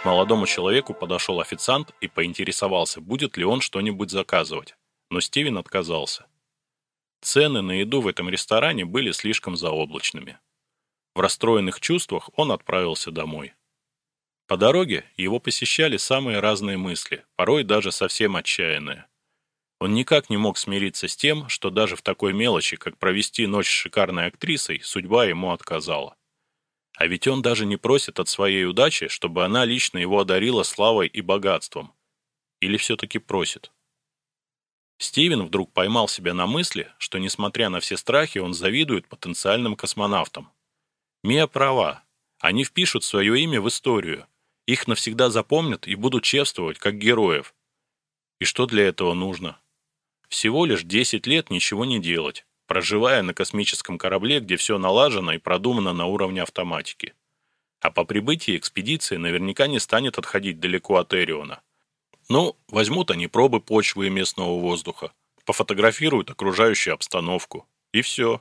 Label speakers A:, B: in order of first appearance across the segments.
A: К молодому человеку подошел официант и поинтересовался, будет ли он что-нибудь заказывать, но Стивен отказался. Цены на еду в этом ресторане были слишком заоблачными. В расстроенных чувствах он отправился домой. По дороге его посещали самые разные мысли, порой даже совсем отчаянные. Он никак не мог смириться с тем, что даже в такой мелочи, как провести ночь с шикарной актрисой, судьба ему отказала. А ведь он даже не просит от своей удачи, чтобы она лично его одарила славой и богатством. Или все-таки просит? Стивен вдруг поймал себя на мысли, что, несмотря на все страхи, он завидует потенциальным космонавтам. Мия права. Они впишут свое имя в историю, их навсегда запомнят и будут чествовать как героев. И что для этого нужно? Всего лишь 10 лет ничего не делать, проживая на космическом корабле, где все налажено и продумано на уровне автоматики. А по прибытии экспедиции наверняка не станет отходить далеко от Эриона. Ну, возьмут они пробы почвы и местного воздуха, пофотографируют окружающую обстановку, и все.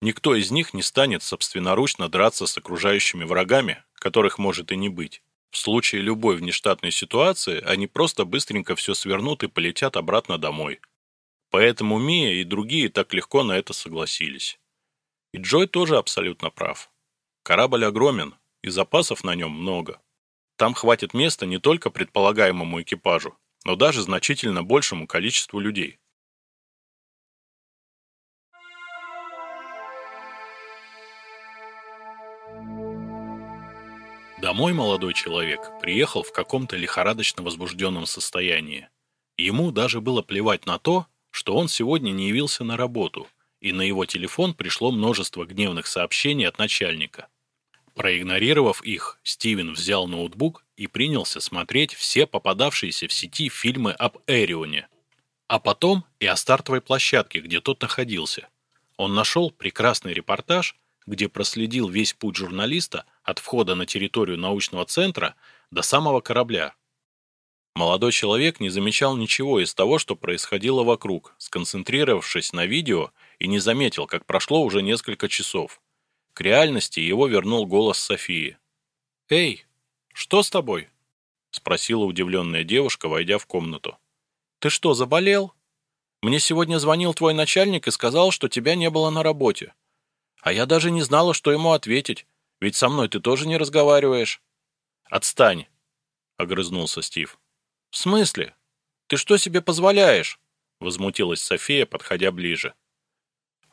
A: Никто из них не станет собственноручно драться с окружающими врагами, которых может и не быть. В случае любой внештатной ситуации они просто быстренько все свернут и полетят обратно домой. Поэтому Мия и другие так легко на это согласились. И Джой тоже абсолютно прав. Корабль огромен, и запасов на нем много. Там хватит места не только предполагаемому экипажу, но даже значительно большему количеству людей. Домой молодой человек приехал в каком-то лихорадочно возбужденном состоянии. Ему даже было плевать на то, что он сегодня не явился на работу, и на его телефон пришло множество гневных сообщений от начальника. Проигнорировав их, Стивен взял ноутбук и принялся смотреть все попадавшиеся в сети фильмы об Эрионе. А потом и о стартовой площадке, где тот находился. Он нашел прекрасный репортаж – где проследил весь путь журналиста от входа на территорию научного центра до самого корабля. Молодой человек не замечал ничего из того, что происходило вокруг, сконцентрировавшись на видео и не заметил, как прошло уже несколько часов. К реальности его вернул голос Софии. «Эй, что с тобой?» — спросила удивленная девушка, войдя в комнату. «Ты что, заболел? Мне сегодня звонил твой начальник и сказал, что тебя не было на работе. А я даже не знала, что ему ответить, ведь со мной ты тоже не разговариваешь. Отстань, огрызнулся Стив. В смысле? Ты что себе позволяешь? Возмутилась София, подходя ближе.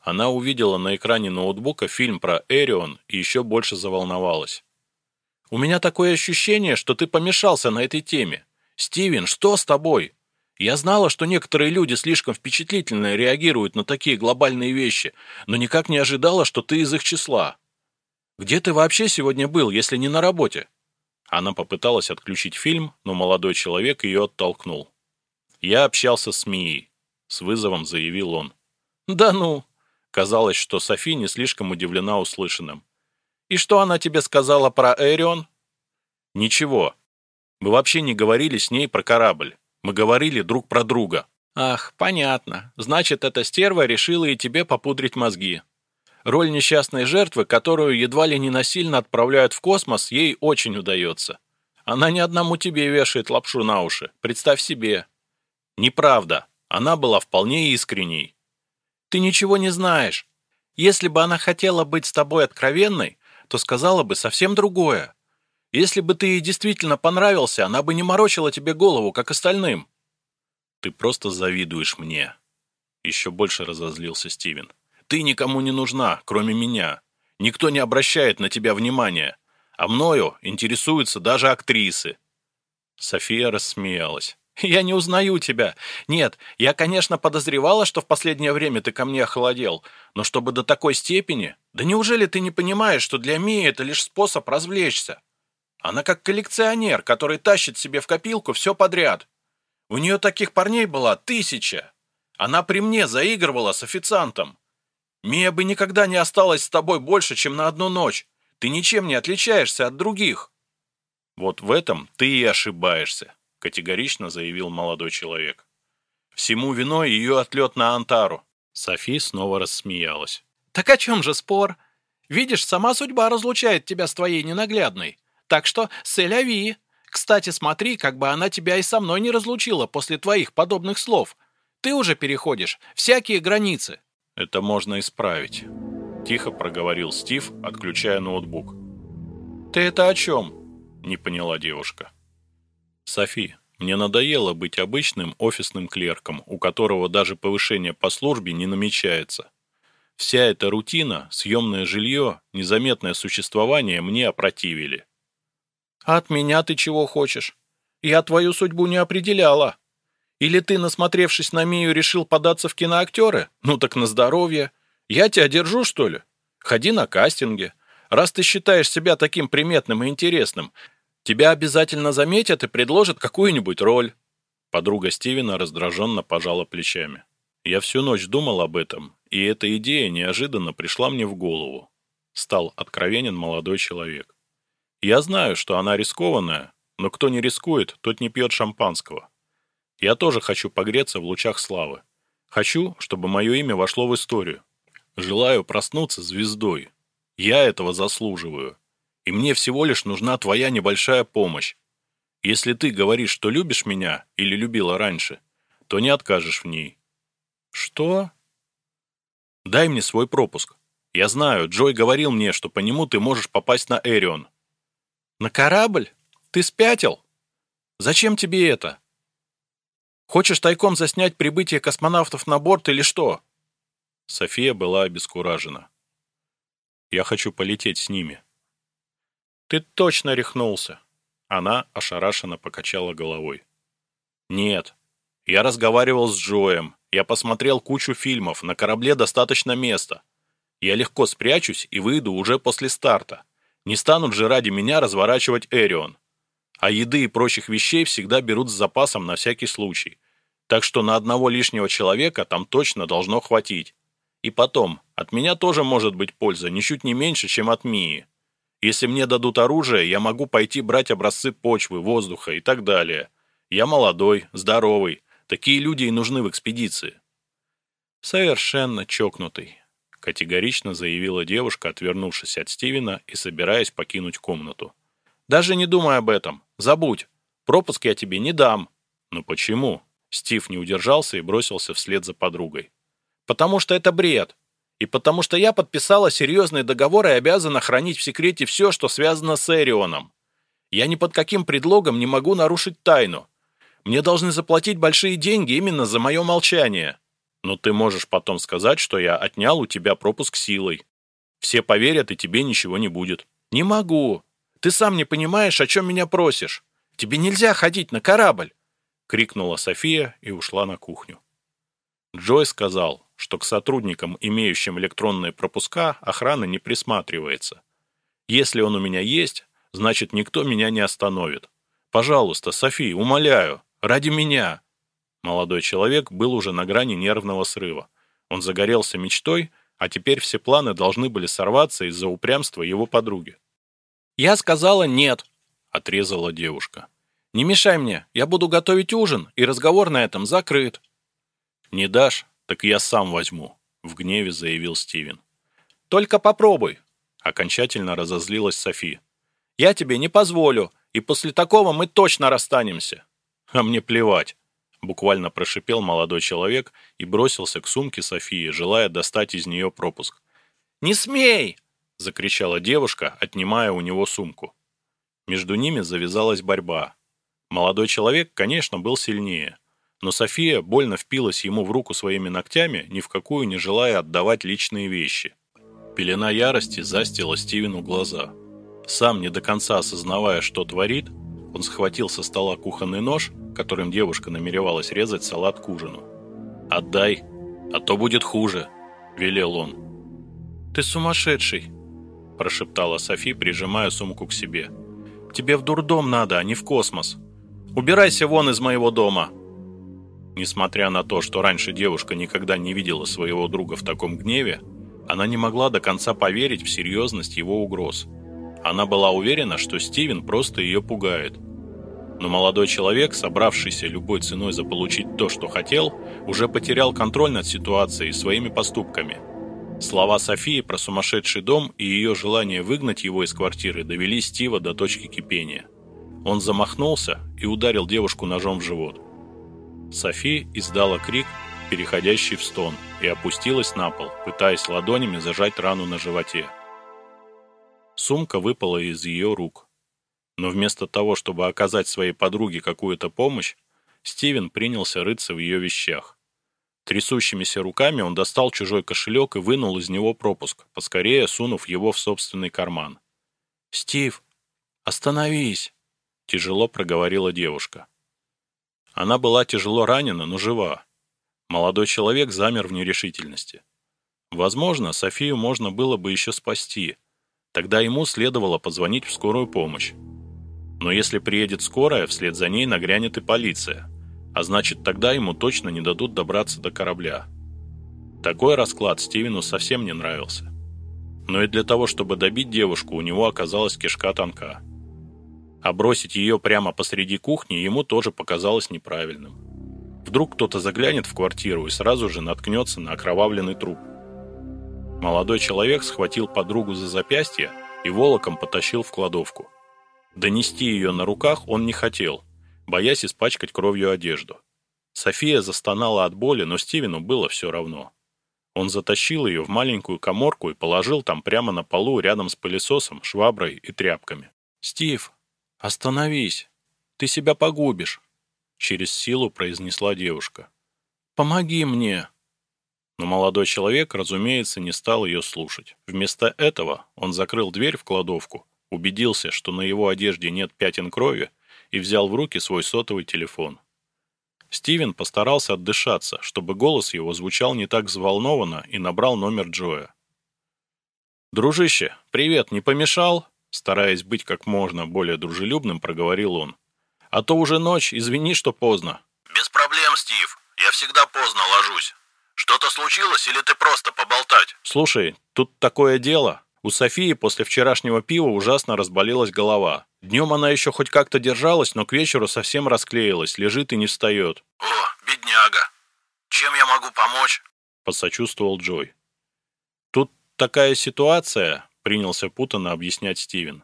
A: Она увидела на экране ноутбука фильм про Эрион и еще больше заволновалась. «У меня такое ощущение, что ты помешался на этой теме. Стивен, что с тобой? Я знала, что некоторые люди слишком впечатлительно реагируют на такие глобальные вещи, но никак не ожидала, что ты из их числа. Где ты вообще сегодня был, если не на работе? Она попыталась отключить фильм, но молодой человек ее оттолкнул. Я общался с Мией, с вызовом заявил он. Да ну! Казалось, что Софи не слишком удивлена услышанным. И что она тебе сказала про Эрион? Ничего. Мы вообще не говорили с ней про корабль. Мы говорили друг про друга. Ах, понятно. Значит, эта стерва решила и тебе попудрить мозги. Роль несчастной жертвы, которую едва ли не насильно отправляют в космос, ей очень удается. Она ни одному тебе вешает лапшу на уши. Представь себе. Неправда. Она была вполне искренней. Ты ничего не знаешь. Если бы она хотела быть с тобой откровенной, то сказала бы совсем другое. Если бы ты ей действительно понравился, она бы не морочила тебе голову, как остальным. Ты просто завидуешь мне. Еще больше разозлился Стивен. Ты никому не нужна, кроме меня. Никто не обращает на тебя внимания. А мною интересуются даже актрисы. София рассмеялась. «Я не узнаю тебя. Нет, я, конечно, подозревала, что в последнее время ты ко мне охладел, но чтобы до такой степени... Да неужели ты не понимаешь, что для Мии это лишь способ развлечься? Она как коллекционер, который тащит себе в копилку все подряд. У нее таких парней была тысяча. Она при мне заигрывала с официантом. Мия бы никогда не осталась с тобой больше, чем на одну ночь. Ты ничем не отличаешься от других. Вот в этом ты и ошибаешься, категорично заявил молодой человек. Всему виной ее отлет на Антару. Софи снова рассмеялась. Так о чем же спор? Видишь, сама судьба разлучает тебя с твоей ненаглядной.
B: Так что селяви. Кстати, смотри, как бы она тебя и со мной не разлучила после твоих подобных слов. Ты уже переходишь всякие границы.
A: Это можно исправить. Тихо проговорил Стив, отключая ноутбук.
B: Ты это о чем?
A: Не поняла девушка. Софи, мне надоело быть обычным офисным клерком, у которого даже повышение по службе не намечается. Вся эта рутина, съемное жилье, незаметное существование мне опротивили.
B: А от меня ты чего хочешь? Я твою судьбу не определяла. Или ты, насмотревшись на Мию, решил податься в киноактеры? Ну так на здоровье. Я тебя держу, что ли? Ходи на кастинге. Раз ты считаешь себя таким приметным и интересным, тебя обязательно заметят и предложат какую-нибудь роль.
A: Подруга Стивена раздраженно пожала плечами. Я всю ночь думал об этом, и эта идея неожиданно пришла мне в голову. Стал откровенен молодой человек. Я знаю, что она рискованная, но кто не рискует, тот не пьет шампанского. Я тоже хочу погреться в лучах славы. Хочу, чтобы мое имя вошло в историю. Желаю проснуться звездой. Я этого заслуживаю. И мне всего лишь нужна твоя небольшая помощь. Если ты говоришь, что любишь меня или любила раньше, то не откажешь в ней.
B: Что?
A: Дай мне свой пропуск. Я знаю, Джой говорил мне, что по нему ты можешь попасть на Эрион.
B: На корабль? Ты спятил? Зачем тебе это? Хочешь тайком заснять прибытие космонавтов на борт или что?»
A: София была обескуражена. «Я хочу полететь с ними».
B: «Ты точно рехнулся!»
A: Она ошарашенно покачала головой. «Нет. Я разговаривал с Джоем. Я посмотрел кучу фильмов. На корабле достаточно места. Я легко спрячусь и выйду уже после старта. Не станут же ради меня разворачивать Эрион а еды и прочих вещей всегда берут с запасом на всякий случай. Так что на одного лишнего человека там точно должно хватить. И потом, от меня тоже может быть польза, ничуть не меньше, чем от Мии. Если мне дадут оружие, я могу пойти брать образцы почвы, воздуха и так далее. Я молодой, здоровый. Такие люди и нужны в экспедиции.
B: Совершенно чокнутый,
A: категорично заявила девушка, отвернувшись от Стивена и собираясь покинуть комнату.
B: Даже не думай об этом. Забудь. Пропуск я тебе не дам.
A: Ну почему? Стив не удержался и бросился вслед за подругой.
B: Потому что это бред. И потому что я подписала серьезный договор и обязана хранить в секрете все, что связано с Эрионом. Я ни под каким предлогом не могу нарушить тайну. Мне должны заплатить большие деньги именно за мое молчание.
A: Но ты можешь потом сказать, что я отнял у тебя пропуск силой. Все поверят, и тебе ничего не будет.
B: Не могу. Ты сам не понимаешь, о чем меня просишь. Тебе нельзя ходить на корабль!» — крикнула София и ушла на кухню.
A: Джой сказал, что к сотрудникам, имеющим электронные пропуска, охрана не присматривается. Если он у меня есть, значит, никто меня не остановит. Пожалуйста, София, умоляю, ради меня. Молодой человек был уже на грани нервного срыва. Он загорелся мечтой, а теперь все планы должны были сорваться из-за упрямства его подруги.
B: «Я сказала нет», — отрезала девушка. «Не мешай мне, я буду готовить ужин, и разговор на этом закрыт».
A: «Не дашь, так я сам возьму», — в гневе заявил Стивен.
B: «Только попробуй», —
A: окончательно разозлилась Софи.
B: «Я тебе не позволю, и после такого мы точно расстанемся».
A: «А мне плевать», — буквально прошипел молодой человек и бросился к сумке Софии, желая достать из нее пропуск.
B: «Не смей!»
A: — закричала девушка, отнимая у него сумку. Между ними завязалась борьба. Молодой человек, конечно, был сильнее, но София больно впилась ему в руку своими ногтями, ни в какую не желая отдавать личные вещи. Пелена ярости застила Стивену глаза. Сам, не до конца осознавая, что творит, он схватил со стола кухонный нож, которым девушка намеревалась резать салат к ужину. «Отдай, а то будет хуже», — велел он.
B: «Ты сумасшедший!» – прошептала Софи, прижимая сумку к себе. «Тебе в дурдом надо, а не в космос. Убирайся вон из моего дома!»
A: Несмотря на то, что раньше девушка никогда не видела своего друга в таком гневе, она не могла до конца поверить в серьезность его угроз. Она была уверена, что Стивен просто ее пугает. Но молодой человек, собравшийся любой ценой заполучить то, что хотел, уже потерял контроль над ситуацией своими поступками. Слова Софии про сумасшедший дом и ее желание выгнать его из квартиры довели Стива до точки кипения. Он замахнулся и ударил девушку ножом в живот. София издала крик, переходящий в стон, и опустилась на пол, пытаясь ладонями зажать рану на животе. Сумка выпала из ее рук. Но вместо того, чтобы оказать своей подруге какую-то помощь, Стивен принялся рыться в ее вещах. Трясущимися руками он достал чужой кошелек и вынул из него пропуск, поскорее сунув его в собственный карман. «Стив, остановись!» — тяжело проговорила девушка. Она была тяжело ранена, но жива. Молодой человек замер в нерешительности. Возможно, Софию можно было бы еще спасти. Тогда ему следовало позвонить в скорую помощь. Но если приедет скорая, вслед за ней нагрянет и полиция. А значит, тогда ему точно не дадут добраться до корабля. Такой расклад Стивену совсем не нравился. Но и для того, чтобы добить девушку, у него оказалась кишка тонка. А бросить ее прямо посреди кухни ему тоже показалось неправильным. Вдруг кто-то заглянет в квартиру и сразу же наткнется на окровавленный труп. Молодой человек схватил подругу за запястье и волоком потащил в кладовку. Донести ее на руках он не хотел, боясь испачкать кровью одежду. София застонала от боли, но Стивену было все равно. Он затащил ее в маленькую коморку и положил там прямо на полу рядом с пылесосом, шваброй и тряпками. «Стив, остановись! Ты себя погубишь!» Через силу произнесла девушка. «Помоги мне!» Но молодой человек, разумеется, не стал ее слушать. Вместо этого он закрыл дверь в кладовку, убедился, что на его одежде нет пятен крови, и взял в руки свой сотовый телефон. Стивен постарался отдышаться, чтобы голос его звучал не так взволнованно, и набрал номер Джоя. «Дружище, привет, не помешал?» Стараясь быть как можно более дружелюбным, проговорил он. «А то уже ночь, извини, что поздно».
C: «Без проблем, Стив. Я всегда поздно ложусь. Что-то случилось или ты просто поболтать?»
A: «Слушай, тут такое дело. У Софии после вчерашнего пива ужасно разболелась голова. Днем она еще хоть как-то держалась, но к вечеру совсем расклеилась, лежит и не встает».
C: «О, бедняга. Чем я могу помочь?»
A: – посочувствовал Джой. «Тут такая ситуация», – принялся путанно объяснять Стивен.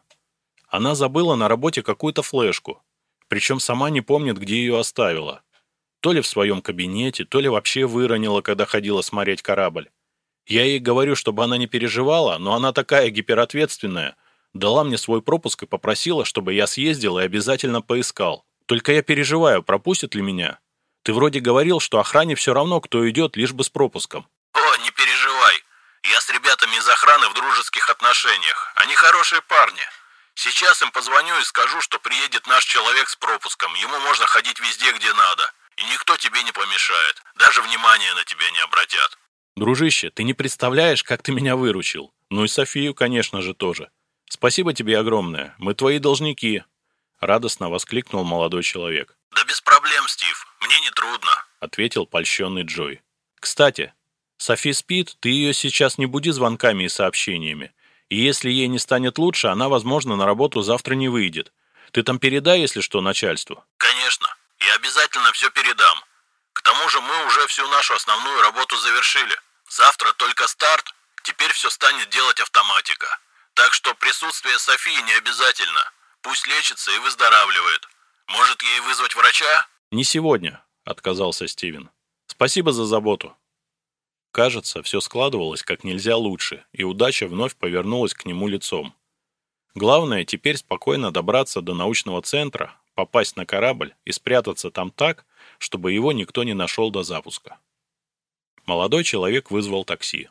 A: «Она забыла на работе какую-то флешку, причем сама не помнит, где ее оставила. То ли в своем кабинете, то ли вообще выронила, когда ходила смотреть корабль. Я ей говорю, чтобы она не переживала, но она такая гиперответственная. Дала мне свой пропуск и попросила, чтобы я съездил и обязательно поискал. Только я переживаю, пропустят ли меня. Ты вроде говорил, что охране все равно, кто идет, лишь бы с пропуском.
C: О, не переживай. Я с ребятами из охраны в дружеских отношениях. Они хорошие парни. Сейчас им позвоню и скажу, что приедет наш человек с пропуском. Ему можно ходить везде, где надо и никто тебе не помешает, даже внимания на тебя не обратят.
A: Дружище, ты не представляешь, как ты меня выручил. Ну и Софию, конечно же, тоже. Спасибо тебе огромное, мы твои должники. Радостно воскликнул молодой человек.
C: Да без проблем, Стив, мне не трудно.
A: Ответил польщенный Джой. Кстати, Софи спит, ты ее сейчас не буди звонками и сообщениями. И если ей не станет лучше, она, возможно, на работу завтра не выйдет. Ты там передай, если что, начальству.
C: Конечно. Я обязательно все передам. К тому же мы уже всю нашу основную работу завершили. Завтра только старт, теперь все станет делать автоматика. Так что присутствие Софии не обязательно. Пусть лечится и выздоравливает. Может, ей вызвать врача?
A: Не сегодня, отказался Стивен. Спасибо за заботу. Кажется, все складывалось как нельзя лучше, и удача вновь повернулась к нему лицом. Главное теперь спокойно добраться до научного центра, попасть на корабль и спрятаться там так, чтобы его никто не нашел до запуска. Молодой человек вызвал такси.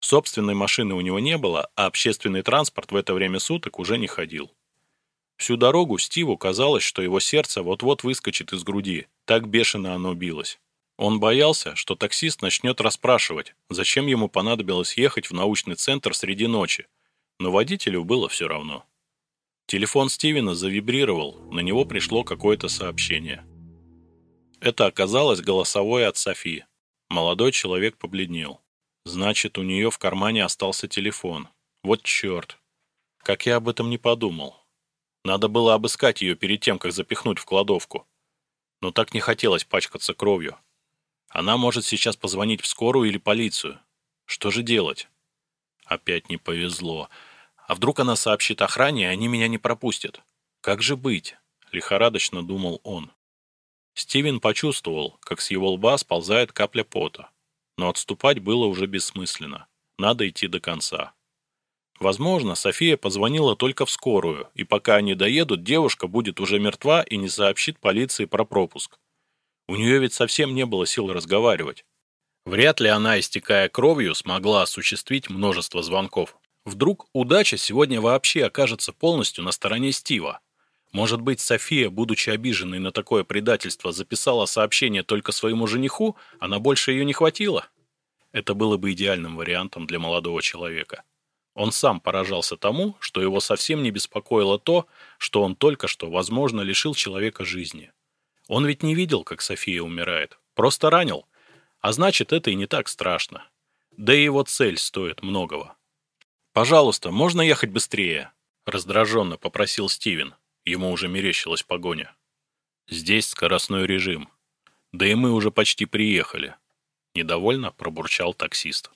A: Собственной машины у него не было, а общественный транспорт в это время суток уже не ходил. Всю дорогу Стиву казалось, что его сердце вот-вот выскочит из груди, так бешено оно билось. Он боялся, что таксист начнет расспрашивать, зачем ему понадобилось ехать в научный центр среди ночи, но водителю было все равно. Телефон Стивена завибрировал, на него пришло какое-то сообщение. Это оказалось голосовое от Софи. Молодой человек побледнел. Значит, у нее в кармане остался телефон. Вот черт. Как я об этом не подумал. Надо было обыскать ее перед тем, как запихнуть в кладовку. Но так не хотелось пачкаться кровью. Она может сейчас позвонить в скорую или полицию.
B: Что же делать? Опять не повезло. А вдруг она сообщит охране, и они меня не пропустят? Как же быть? Лихорадочно думал он. Стивен почувствовал, как с его лба сползает капля пота. Но отступать было уже бессмысленно. Надо идти до конца. Возможно, София позвонила только в скорую, и пока они доедут, девушка будет уже мертва и не сообщит полиции про пропуск. У нее ведь совсем не было сил разговаривать. Вряд ли она, истекая кровью, смогла осуществить множество звонков. Вдруг удача сегодня вообще окажется полностью на стороне Стива. Может быть, София, будучи обиженной на такое предательство, записала сообщение только своему жениху, а на больше ее не хватило? Это было бы идеальным вариантом для молодого человека. Он сам поражался тому, что его совсем не беспокоило то, что он только что, возможно, лишил человека жизни. Он ведь не видел, как София умирает, просто ранил. А значит, это и не так страшно. Да и его цель стоит многого. «Пожалуйста, можно ехать быстрее?» – раздраженно попросил Стивен. Ему уже мерещилась погоня. Здесь скоростной режим. Да и мы уже почти приехали. Недовольно пробурчал таксист.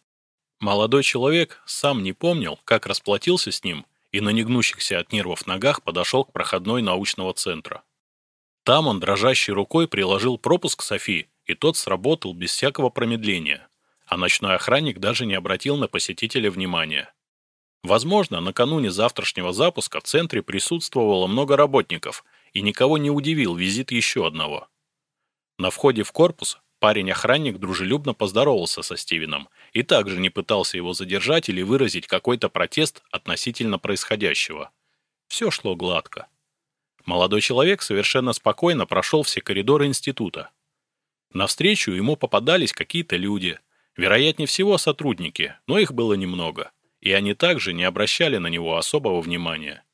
B: Молодой человек сам не помнил, как расплатился с ним и на негнущихся от нервов ногах подошел к проходной научного центра. Там он дрожащей рукой приложил пропуск Софи, и тот сработал без всякого промедления, а ночной охранник даже не обратил на посетителя внимания. Возможно, накануне завтрашнего запуска в центре присутствовало много работников, и никого не удивил визит еще одного. На входе в корпус парень-охранник дружелюбно поздоровался со Стивеном и также не пытался его задержать или выразить какой-то протест относительно происходящего. Все шло гладко. Молодой человек совершенно спокойно прошел все коридоры института. Навстречу ему попадались какие-то люди, вероятнее всего сотрудники, но их было немного и они также не обращали на него особого внимания.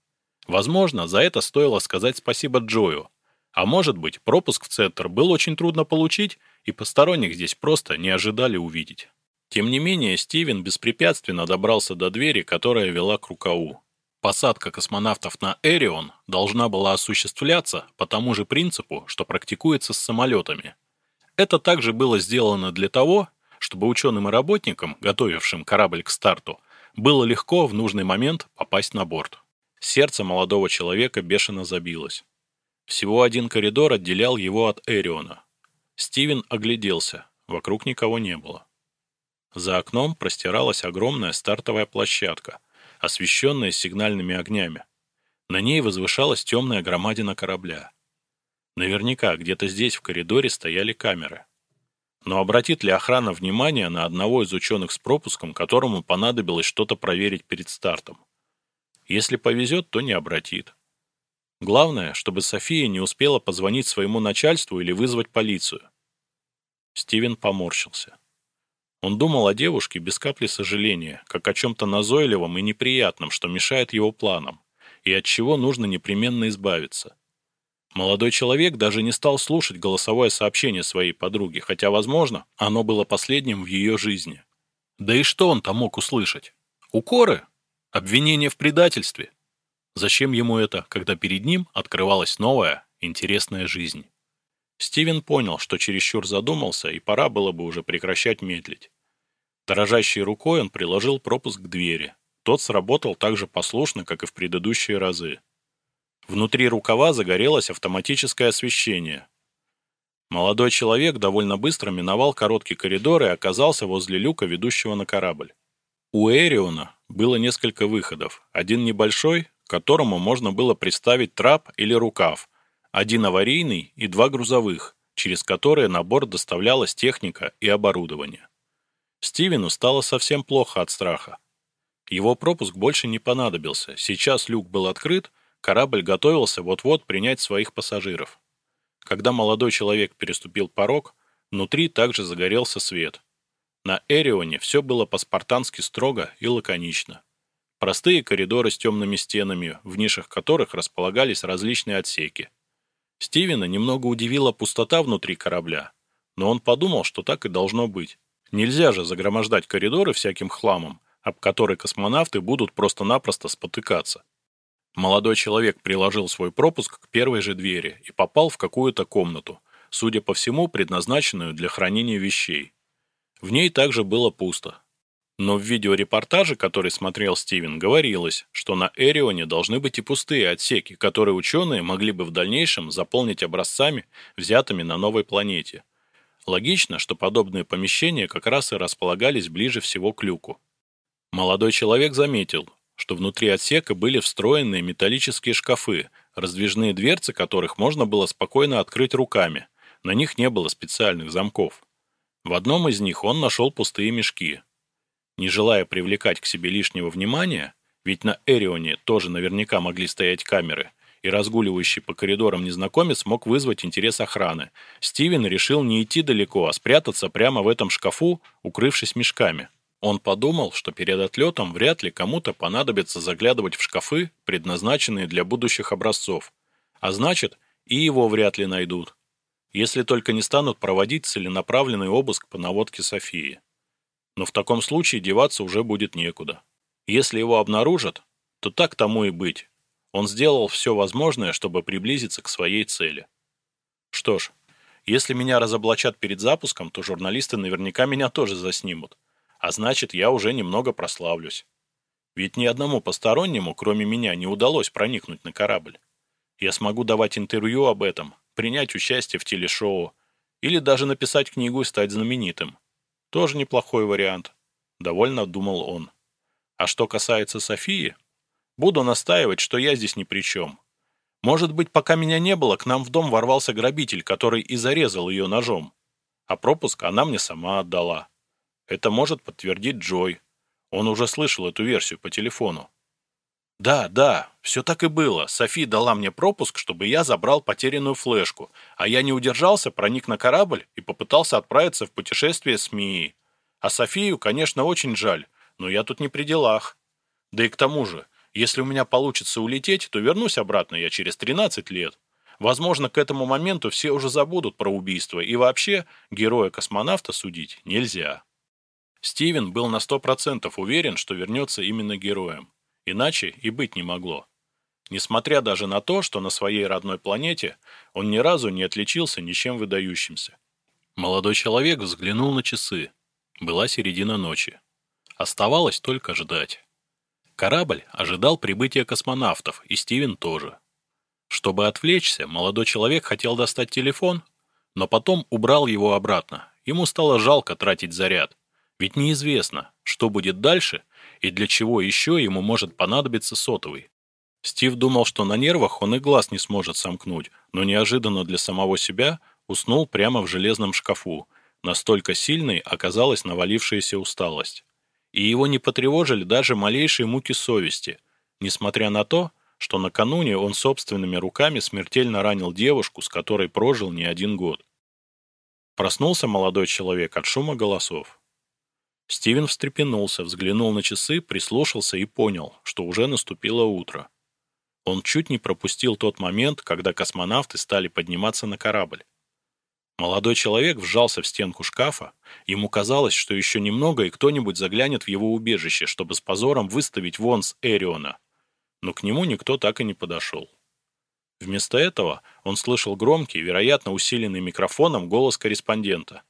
B: Возможно, за это стоило сказать спасибо Джою, а может быть, пропуск в центр был очень трудно получить, и посторонних здесь просто не ожидали увидеть. Тем не менее, Стивен беспрепятственно добрался до двери, которая вела к рукаву. Посадка космонавтов на Эрион должна была осуществляться по тому же принципу, что практикуется с самолетами. Это также было сделано для того, чтобы ученым и работникам, готовившим корабль к старту, было легко в нужный момент попасть на борт. Сердце молодого человека бешено забилось. Всего один коридор отделял его от Эриона. Стивен огляделся, вокруг никого не было. За окном простиралась огромная стартовая площадка, освещенная сигнальными огнями. На ней возвышалась темная громадина корабля. Наверняка где-то здесь в коридоре стояли камеры. Но обратит ли охрана внимание на одного из ученых с пропуском, которому понадобилось что-то проверить перед стартом? Если повезет, то не обратит. Главное, чтобы София не успела позвонить своему начальству или вызвать полицию. Стивен поморщился. Он думал о девушке без капли сожаления, как о чем-то назойливом и неприятном, что мешает его планам, и от чего нужно непременно избавиться. Молодой человек даже не стал слушать голосовое сообщение своей подруги, хотя, возможно, оно было последним в ее жизни. Да и что он там мог услышать? Укоры? Обвинение в предательстве? Зачем ему это, когда перед ним открывалась новая, интересная жизнь? Стивен понял, что чересчур задумался, и пора было бы уже прекращать медлить. Дрожащей рукой он приложил пропуск к двери. Тот сработал так же послушно, как и в предыдущие разы. Внутри рукава загорелось автоматическое освещение. Молодой человек довольно быстро миновал короткий коридор и оказался возле люка, ведущего на корабль. У Эриона было несколько выходов. Один небольшой, к которому можно было приставить трап или рукав, один аварийный и два грузовых, через которые на борт доставлялась техника и оборудование. Стивену стало совсем плохо от страха. Его пропуск больше не понадобился, сейчас люк был открыт, Корабль готовился вот-вот принять своих пассажиров. Когда молодой человек переступил порог, внутри также загорелся свет. На Эрионе все было по-спартански строго и лаконично. Простые коридоры с темными стенами, в нишах которых располагались различные отсеки. Стивена немного удивила пустота внутри корабля, но он подумал, что так и должно быть. Нельзя же загромождать коридоры всяким хламом, об который космонавты будут просто-напросто спотыкаться. Молодой человек приложил свой пропуск к первой же двери и попал в какую-то комнату, судя по всему, предназначенную для хранения вещей. В ней также было пусто.
A: Но в видеорепортаже, который смотрел Стивен, говорилось, что на Эрионе должны быть и пустые отсеки, которые ученые могли бы в дальнейшем заполнить образцами, взятыми на новой планете. Логично, что подобные помещения как раз и располагались ближе всего к люку. Молодой человек заметил, что внутри отсека были встроенные металлические шкафы, раздвижные дверцы которых можно было спокойно открыть руками. На них не было специальных замков. В одном из них он нашел пустые мешки. Не желая привлекать к себе лишнего внимания, ведь на Эрионе тоже наверняка могли стоять камеры, и разгуливающий по коридорам незнакомец мог вызвать интерес охраны, Стивен решил не идти далеко, а спрятаться прямо в этом шкафу, укрывшись мешками. Он подумал, что перед отлетом вряд ли кому-то понадобится заглядывать в шкафы, предназначенные для будущих образцов. А значит, и его вряд ли найдут. Если только не станут проводить целенаправленный обыск по наводке Софии. Но в таком случае деваться уже будет некуда. Если его обнаружат, то так тому и быть. Он сделал все возможное, чтобы приблизиться к своей цели. Что ж, если меня разоблачат перед запуском, то журналисты наверняка меня тоже заснимут а значит, я уже немного прославлюсь. Ведь ни одному постороннему, кроме меня, не удалось проникнуть на корабль. Я смогу давать интервью об этом, принять участие в телешоу или даже написать книгу и стать знаменитым. Тоже неплохой вариант, довольно думал он. А что касается Софии, буду настаивать, что я здесь ни при чем. Может быть, пока меня не было, к нам в дом ворвался грабитель, который и зарезал ее ножом. А пропуск она мне сама отдала. Это может подтвердить Джой. Он уже слышал эту версию по телефону. Да, да, все так и было. Софи дала мне пропуск, чтобы я забрал потерянную флешку, а я не удержался, проник на корабль и попытался отправиться в путешествие с Мией. А Софию, конечно, очень жаль, но я тут не при делах. Да и к тому же, если у меня получится улететь, то вернусь обратно я через 13 лет. Возможно, к этому моменту все уже забудут про убийство, и вообще героя-космонавта судить нельзя. Стивен был на сто процентов уверен, что вернется именно героем. Иначе и быть не могло. Несмотря даже на то, что на своей родной планете он ни разу не отличился ничем выдающимся. Молодой человек взглянул на часы. Была середина ночи. Оставалось только ждать. Корабль ожидал прибытия космонавтов, и Стивен тоже. Чтобы отвлечься, молодой человек хотел достать телефон, но потом убрал его обратно. Ему стало жалко тратить заряд, ведь неизвестно, что будет дальше и для чего еще ему может понадобиться сотовый. Стив думал, что на нервах он и глаз не сможет сомкнуть, но неожиданно для самого себя уснул прямо в железном шкафу. Настолько сильной оказалась навалившаяся усталость. И его не потревожили даже малейшие муки совести, несмотря на то, что накануне он собственными руками смертельно ранил девушку, с которой прожил не один год. Проснулся молодой человек от шума голосов. Стивен встрепенулся, взглянул на часы, прислушался и понял, что уже наступило утро. Он чуть не пропустил тот момент, когда космонавты стали подниматься на корабль. Молодой человек вжался в стенку шкафа. Ему казалось, что еще немного и кто-нибудь заглянет в его убежище, чтобы с позором выставить вон с Эриона. Но к нему никто так и не подошел. Вместо этого он слышал громкий, вероятно усиленный микрофоном, голос корреспондента.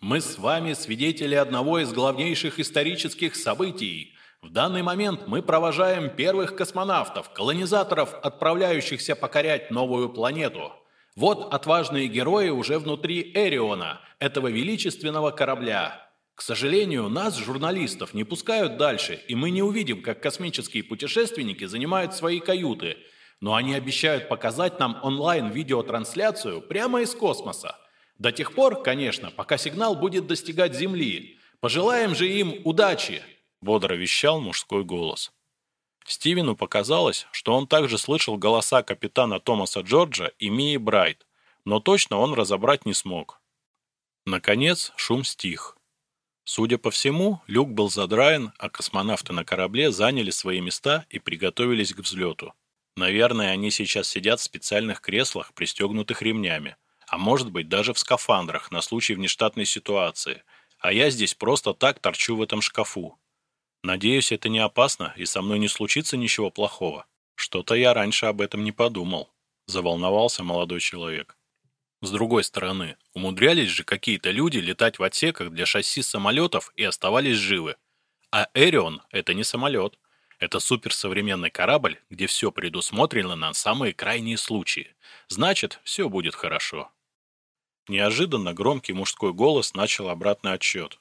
B: Мы с вами свидетели одного из главнейших исторических событий. В данный момент мы провожаем первых космонавтов, колонизаторов, отправляющихся покорять новую планету. Вот отважные герои уже внутри Эриона, этого величественного корабля. К сожалению, нас, журналистов, не пускают дальше, и мы не увидим, как космические путешественники занимают свои каюты. Но они обещают показать нам онлайн-видеотрансляцию прямо из космоса. До тех пор, конечно, пока сигнал будет достигать Земли. Пожелаем же им удачи!» — бодро вещал мужской голос. Стивену показалось, что он также слышал голоса капитана Томаса Джорджа и Мии Брайт, но точно он разобрать не смог. Наконец шум стих. Судя по всему, люк был задраен, а космонавты на корабле заняли свои места и приготовились к взлету. Наверное, они сейчас сидят в специальных креслах, пристегнутых ремнями, а может быть даже в скафандрах на случай внештатной ситуации, а я здесь просто так торчу в этом шкафу. Надеюсь, это не опасно и со мной не случится ничего плохого. Что-то я раньше об этом не подумал, заволновался молодой человек. С другой стороны, умудрялись же какие-то люди летать в отсеках для шасси самолетов и оставались живы.
A: А Эрион — это не самолет. Это суперсовременный корабль, где все предусмотрено на самые крайние случаи. Значит, все будет хорошо. Неожиданно громкий мужской голос начал обратный отсчет.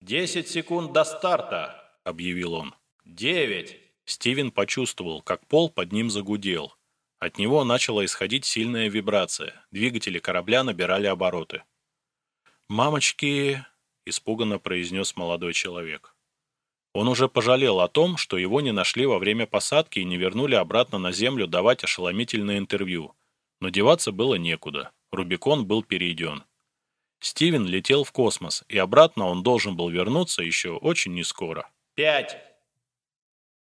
B: «Десять секунд до старта!» — объявил он. «Девять!»
A: Стивен почувствовал, как пол под ним загудел. От него начала исходить сильная вибрация. Двигатели корабля набирали обороты. «Мамочки!» — испуганно произнес молодой человек. Он уже пожалел о том, что его не нашли во время посадки и не вернули обратно на Землю давать ошеломительное интервью. Но деваться было некуда. Рубикон был перейден. Стивен летел в космос, и обратно он должен был вернуться еще очень нескоро.
B: «Пять!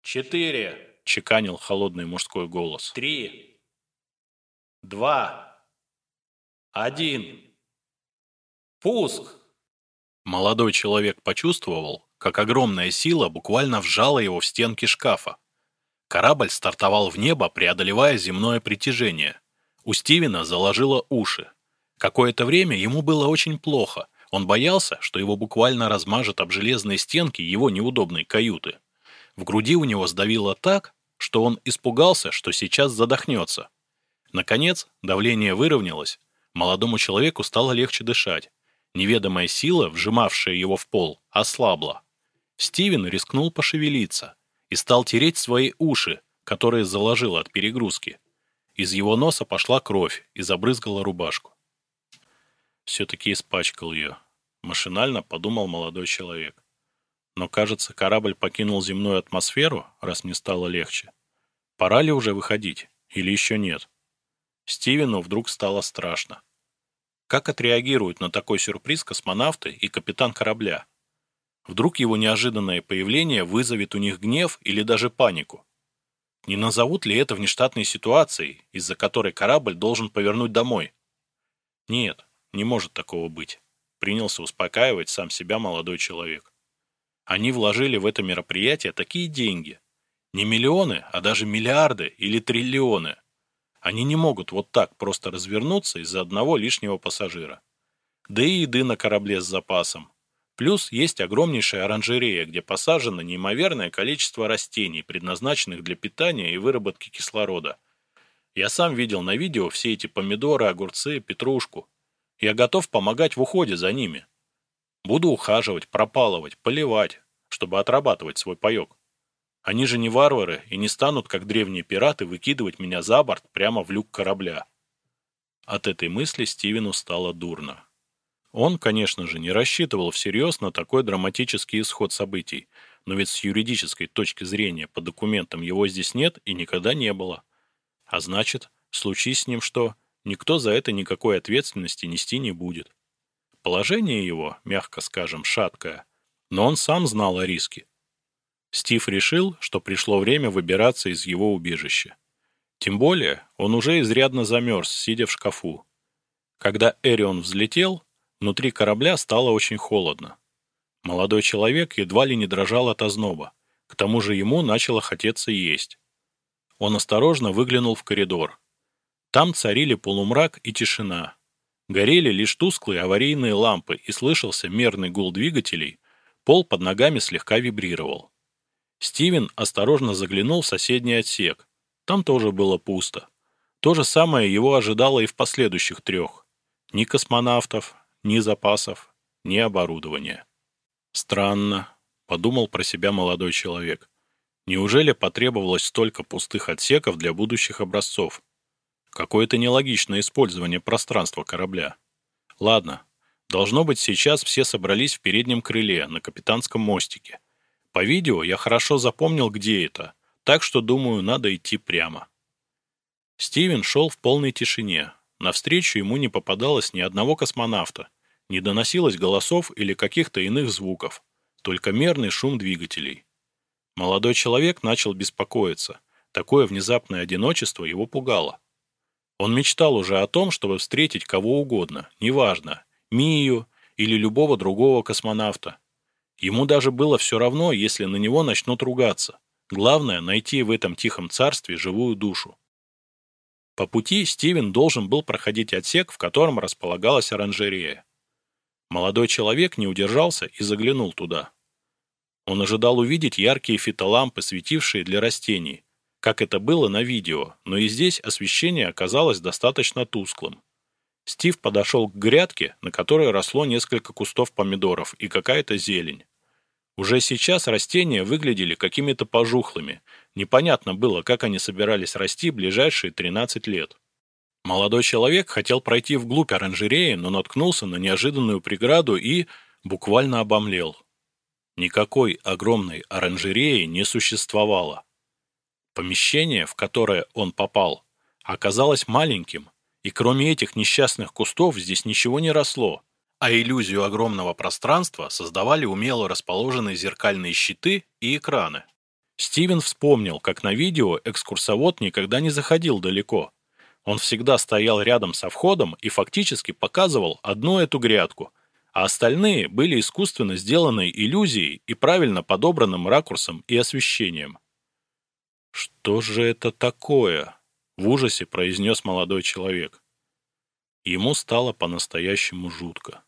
B: Четыре!»
A: — чеканил холодный мужской голос.
B: «Три! Два! Один! Пуск!»
A: Молодой человек почувствовал, как огромная сила буквально вжала его в стенки шкафа. Корабль стартовал в небо, преодолевая земное притяжение. У Стивена заложило уши. Какое-то время ему было очень плохо. Он боялся, что его буквально размажет об железные стенки его неудобной каюты. В груди у него сдавило так, что он испугался, что сейчас задохнется. Наконец, давление выровнялось, молодому человеку стало легче дышать. Неведомая сила, вжимавшая его в пол, ослабла. Стивен рискнул пошевелиться и стал тереть свои уши, которые заложило от перегрузки. Из его носа пошла кровь и забрызгала рубашку. Все-таки испачкал ее. Машинально подумал молодой человек. Но, кажется, корабль покинул земную атмосферу, раз мне стало легче. Пора ли уже выходить? Или еще нет? Стивену вдруг стало страшно. Как отреагируют на такой сюрприз космонавты и капитан корабля? Вдруг его неожиданное появление вызовет у них гнев или даже панику? Не назовут ли это внештатной ситуацией, из-за которой корабль должен повернуть домой? Нет, не может такого быть. Принялся успокаивать сам себя молодой человек. Они вложили в это мероприятие такие деньги. Не миллионы, а даже миллиарды или триллионы. Они не могут вот так просто развернуться из-за одного лишнего пассажира. Да и еды на корабле с запасом. Плюс есть огромнейшая оранжерея, где посажено неимоверное количество растений, предназначенных для питания и выработки кислорода. Я сам видел на видео все эти помидоры, огурцы, петрушку. Я готов помогать в уходе за ними. Буду ухаживать, пропалывать, поливать, чтобы отрабатывать свой паек. Они же не варвары и не станут, как древние пираты, выкидывать меня за борт прямо в люк корабля. От этой мысли Стивену стало дурно. Он, конечно же, не рассчитывал всерьез на такой драматический исход событий, но ведь с юридической точки зрения по документам его здесь нет и никогда не было. А значит, случись с ним что, никто за это никакой ответственности нести не будет. Положение его, мягко скажем, шаткое, но он сам знал о риске. Стив решил, что пришло время выбираться из его убежища. Тем более, он уже изрядно замерз, сидя в шкафу. Когда Эрион взлетел, Внутри корабля стало очень холодно. Молодой человек едва ли не дрожал от озноба. К тому же ему начало хотеться есть. Он осторожно выглянул в коридор. Там царили полумрак и тишина. Горели лишь тусклые аварийные лампы и слышался мерный гул двигателей, пол под ногами слегка вибрировал. Стивен осторожно заглянул в соседний отсек. Там тоже было пусто. То же самое его ожидало и в последующих трех. Ни космонавтов, ни запасов, ни оборудования. Странно, подумал про себя молодой человек. Неужели потребовалось столько пустых отсеков для будущих образцов? Какое-то нелогичное использование пространства корабля. Ладно, должно быть сейчас все собрались в переднем крыле, на капитанском мостике. По видео я хорошо запомнил, где это, так что, думаю, надо идти прямо. Стивен шел в полной тишине. Навстречу ему не попадалось ни одного космонавта, не доносилось голосов или каких-то иных звуков, только мерный шум двигателей. Молодой человек начал беспокоиться. Такое внезапное одиночество его пугало. Он мечтал уже о том, чтобы встретить кого угодно, неважно, Мию или любого другого космонавта. Ему даже было все равно, если на него начнут ругаться. Главное — найти в этом тихом царстве живую душу. По пути Стивен должен был проходить отсек, в котором располагалась оранжерея. Молодой человек не удержался и заглянул туда. Он ожидал увидеть яркие фитолампы, светившие для растений, как это было на видео, но и здесь освещение оказалось достаточно тусклым. Стив подошел к грядке, на которой росло несколько кустов помидоров и какая-то зелень. Уже сейчас растения выглядели какими-то пожухлыми. Непонятно было, как они собирались расти ближайшие 13 лет. Молодой человек хотел пройти вглубь оранжереи, но наткнулся на неожиданную преграду и буквально обомлел. Никакой огромной оранжереи не существовало. Помещение, в которое он попал, оказалось маленьким, и кроме этих несчастных кустов здесь ничего не росло, а иллюзию огромного пространства создавали умело расположенные зеркальные щиты и экраны. Стивен вспомнил, как на видео экскурсовод никогда не заходил далеко. Он всегда стоял рядом со входом и фактически показывал одну эту грядку, а остальные были искусственно сделанной иллюзией и правильно подобранным ракурсом и освещением. «Что же это такое?» — в ужасе произнес молодой человек. Ему стало по-настоящему жутко.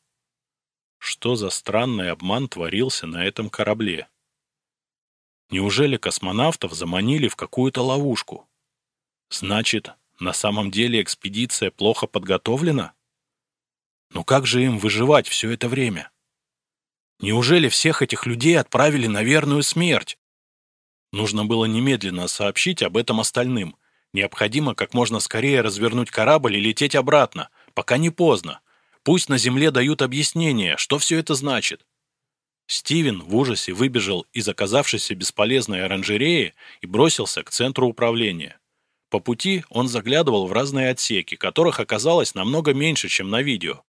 A: Что за странный обман творился на этом корабле? Неужели космонавтов заманили в какую-то ловушку? Значит, на самом деле экспедиция плохо подготовлена? Но как же им выживать все это время? Неужели всех этих людей отправили на верную смерть? Нужно было немедленно сообщить об этом остальным. Необходимо как можно скорее развернуть корабль и лететь обратно, пока не поздно. Пусть на Земле дают объяснение, что все это значит. Стивен в ужасе выбежал из оказавшейся бесполезной оранжереи и бросился к центру управления. По пути он заглядывал в разные отсеки, которых оказалось намного меньше, чем на видео.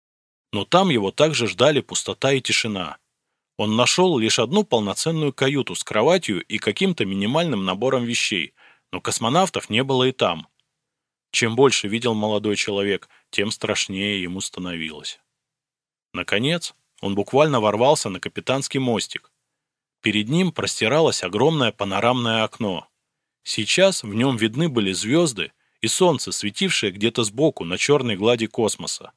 A: Но там его также ждали пустота и тишина. Он нашел лишь одну полноценную каюту с кроватью и каким-то минимальным набором вещей, но космонавтов не было и там. Чем больше видел молодой человек, тем страшнее ему становилось. Наконец, он буквально ворвался на капитанский мостик. Перед ним простиралось огромное панорамное окно. Сейчас в нем видны были звезды и солнце, светившее где-то сбоку на черной глади космоса.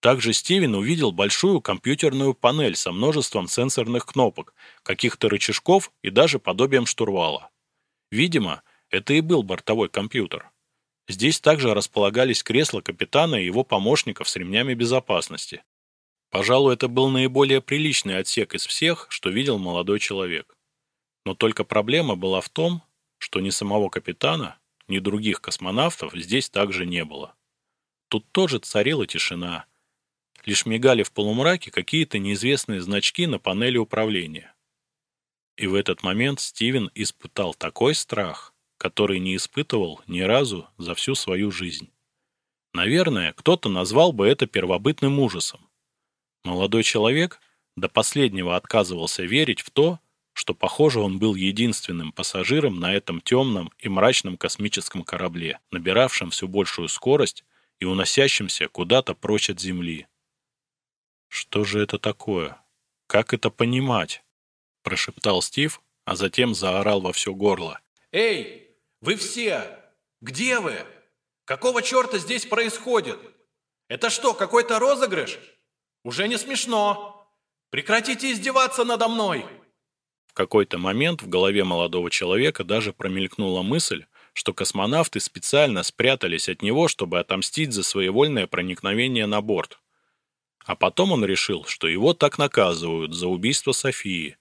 A: Также Стивен увидел большую компьютерную панель со множеством сенсорных кнопок, каких-то рычажков и даже подобием штурвала. Видимо, это и был бортовой компьютер. Здесь также располагались кресла капитана и его помощников с ремнями безопасности. Пожалуй, это был наиболее приличный отсек из всех, что видел молодой человек. Но только проблема была в том, что ни самого капитана, ни других космонавтов здесь также не было. Тут тоже царила тишина, лишь мигали в полумраке какие-то неизвестные значки на панели управления. И в этот момент Стивен испытал такой страх, который не испытывал ни разу за всю свою жизнь. Наверное, кто-то назвал бы это первобытным ужасом. Молодой человек до последнего отказывался верить в то, что, похоже, он был единственным пассажиром на этом темном и мрачном космическом корабле, набиравшем все большую скорость и уносящемся куда-то прочь от Земли. «Что же это такое? Как это понимать?» – прошептал Стив, а затем заорал во все горло.
B: «Эй, вы все! Где вы? Какого черта здесь происходит? Это что, какой-то розыгрыш? Уже не смешно! Прекратите издеваться надо мной!»
A: Какой-то момент в голове молодого человека даже промелькнула мысль, что космонавты специально спрятались от него, чтобы отомстить за своевольное проникновение на борт. А потом он решил, что его так наказывают за убийство Софии.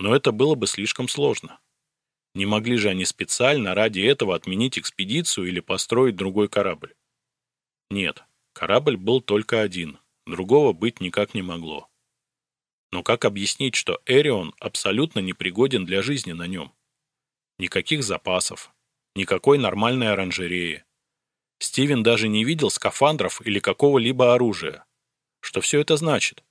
A: Но это было бы слишком сложно. Не могли же они специально ради этого отменить экспедицию или построить другой корабль? Нет, корабль был только один, другого быть никак не могло. Но как объяснить, что Эрион абсолютно непригоден для жизни на нем? Никаких запасов, никакой нормальной оранжереи. Стивен даже не видел скафандров или какого-либо оружия. Что все это значит?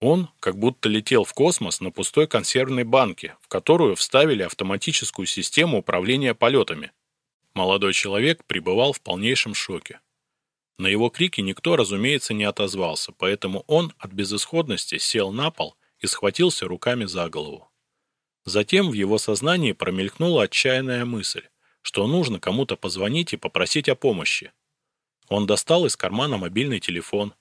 A: Он как будто летел в космос на пустой консервной банке, в которую вставили автоматическую систему управления полетами. Молодой человек пребывал в полнейшем шоке. На его крики никто, разумеется, не отозвался, поэтому он от безысходности сел на пол и схватился руками за голову. Затем в его сознании промелькнула отчаянная мысль, что нужно кому-то позвонить и попросить о помощи. Он достал из кармана мобильный телефон,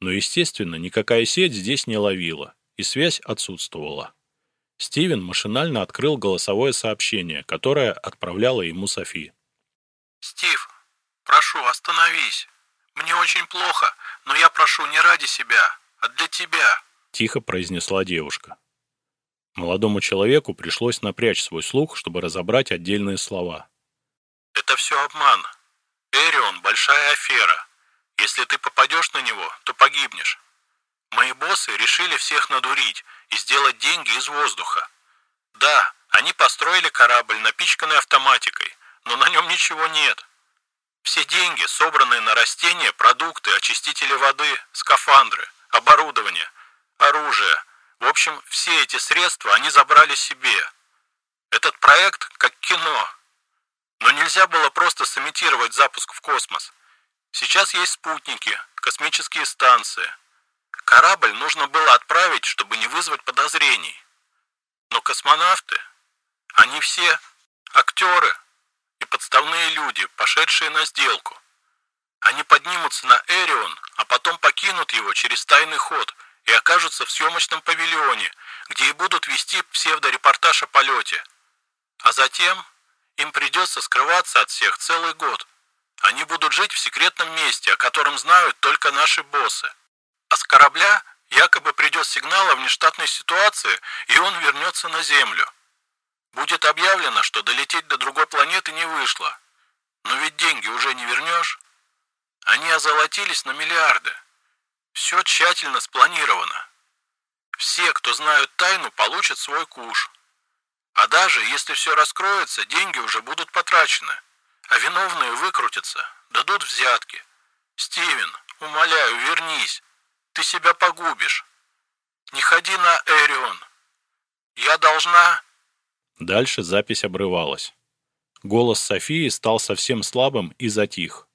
A: но, естественно, никакая сеть здесь не ловила, и связь отсутствовала. Стивен машинально открыл голосовое сообщение, которое отправляла ему Софи.
C: «Стив, прошу, остановись. Мне очень плохо, но я прошу не ради себя, а для тебя», —
A: тихо произнесла девушка. Молодому человеку пришлось напрячь свой слух, чтобы разобрать отдельные слова.
C: «Это все обман. Эрион — большая афера. Если ты попадешь на него, то погибнешь. Мои боссы решили всех надурить и сделать деньги из воздуха. Да, они построили корабль, напичканный автоматикой, но на нем ничего нет. Все деньги, собранные на растения, продукты, очистители воды, скафандры, оборудование, оружие, в общем, все эти средства они забрали себе. Этот проект как кино. Но нельзя было просто сымитировать запуск в космос. Сейчас есть спутники, космические станции. Корабль нужно было отправить, чтобы не вызвать подозрений. Но космонавты, они все актеры и подставные люди, пошедшие на сделку. Они поднимутся на Эрион, а потом покинут его через тайный ход и окажутся в съемочном павильоне, где и будут вести псевдорепортаж о полете. А затем им придется скрываться от всех целый год. Они будут жить в секретном месте, о котором знают только наши боссы. А с корабля якобы придет сигнал о внештатной ситуации, и он вернется на Землю. Будет объявлено, что долететь до другой планеты не вышло. Но ведь деньги уже не вернешь. Они озолотились на миллиарды. Все тщательно спланировано. Все, кто знают тайну, получат свой куш. А даже если все раскроется, деньги уже будут потрачены. А виновные выкрутятся, дадут взятки. Стивен, умоляю, вернись. Ты себя погубишь. Не ходи на Эрион. Я должна...
A: Дальше запись обрывалась. Голос Софии стал совсем слабым и затих.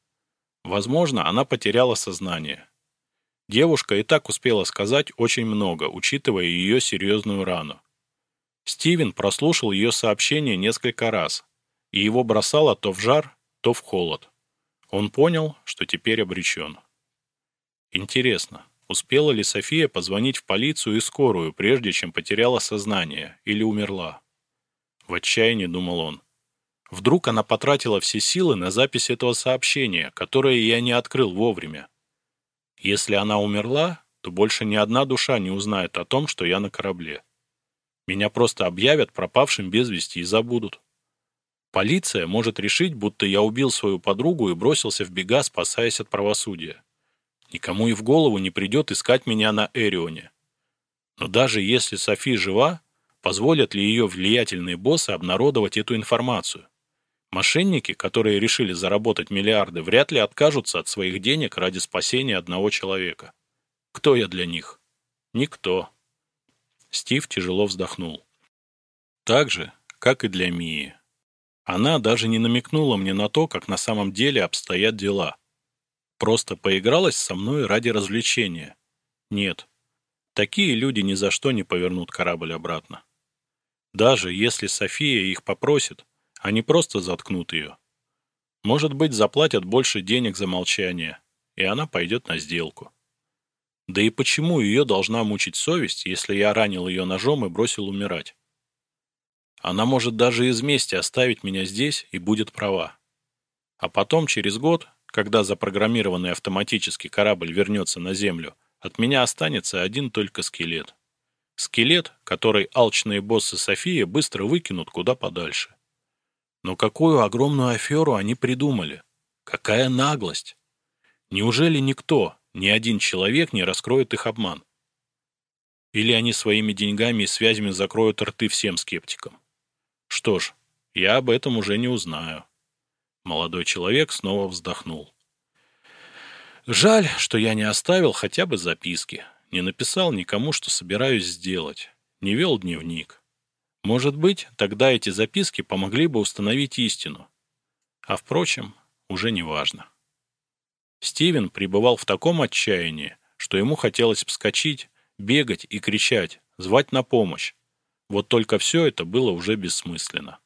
A: Возможно, она потеряла сознание. Девушка и так успела сказать очень много, учитывая ее серьезную рану. Стивен прослушал ее сообщение несколько раз, и его бросало то в жар, то в холод. Он понял, что теперь обречен. Интересно, успела ли София позвонить в полицию и скорую, прежде чем потеряла сознание или умерла? В отчаянии думал он. Вдруг она потратила все силы на запись этого сообщения, которое я не открыл вовремя. Если она умерла, то больше ни одна душа не узнает о том, что я на корабле. Меня просто объявят пропавшим без вести и забудут. Полиция может решить, будто я убил свою подругу и бросился в бега, спасаясь от правосудия. Никому и в голову не придет искать меня на Эрионе. Но даже если Софи жива, позволят ли ее влиятельные боссы обнародовать эту информацию? Мошенники, которые решили заработать миллиарды, вряд ли откажутся от своих денег ради спасения одного человека. Кто я для них? Никто. Стив тяжело вздохнул. Так же, как и для Мии. Она даже не намекнула мне на то, как на самом деле обстоят дела. Просто поигралась со мной ради развлечения. Нет, такие люди ни за что не повернут корабль обратно. Даже если София их попросит, они просто заткнут ее. Может быть, заплатят больше денег за молчание, и она пойдет на сделку. Да и почему ее должна мучить совесть, если я ранил ее ножом и бросил умирать? Она может даже из мести оставить меня здесь и будет права. А потом, через год, когда запрограммированный автоматический корабль вернется на Землю, от меня останется один только скелет. Скелет, который алчные боссы Софии быстро выкинут куда подальше. Но какую огромную аферу они придумали? Какая наглость! Неужели никто, ни один человек не раскроет их обман? Или они своими деньгами и связями закроют рты всем скептикам? Что ж, я об этом уже не узнаю. Молодой человек снова вздохнул. Жаль, что я не оставил хотя бы записки, не написал никому, что собираюсь сделать, не вел дневник. Может быть, тогда эти записки помогли бы установить истину. А впрочем, уже не важно. Стивен пребывал в таком отчаянии, что ему хотелось вскочить, бегать и кричать, звать на помощь. Вот только все это было уже бессмысленно.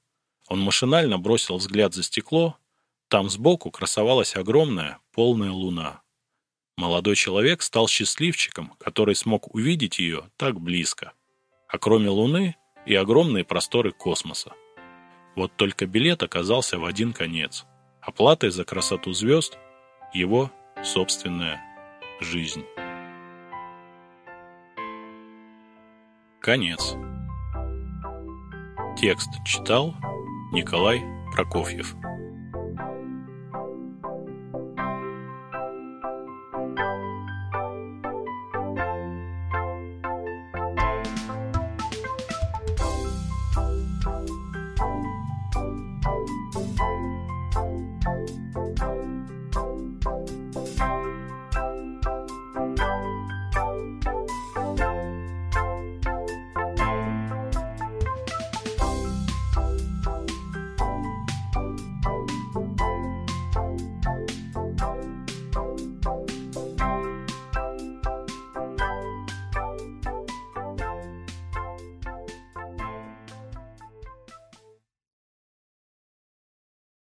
A: Он машинально бросил взгляд за стекло, там сбоку красовалась огромная, полная луна. Молодой человек стал счастливчиком, который смог увидеть ее так близко. А кроме луны, и огромные просторы космоса. Вот только билет оказался в один конец. Оплатой за красоту звезд – его собственная жизнь. Конец. Текст читал Николай Прокофьев.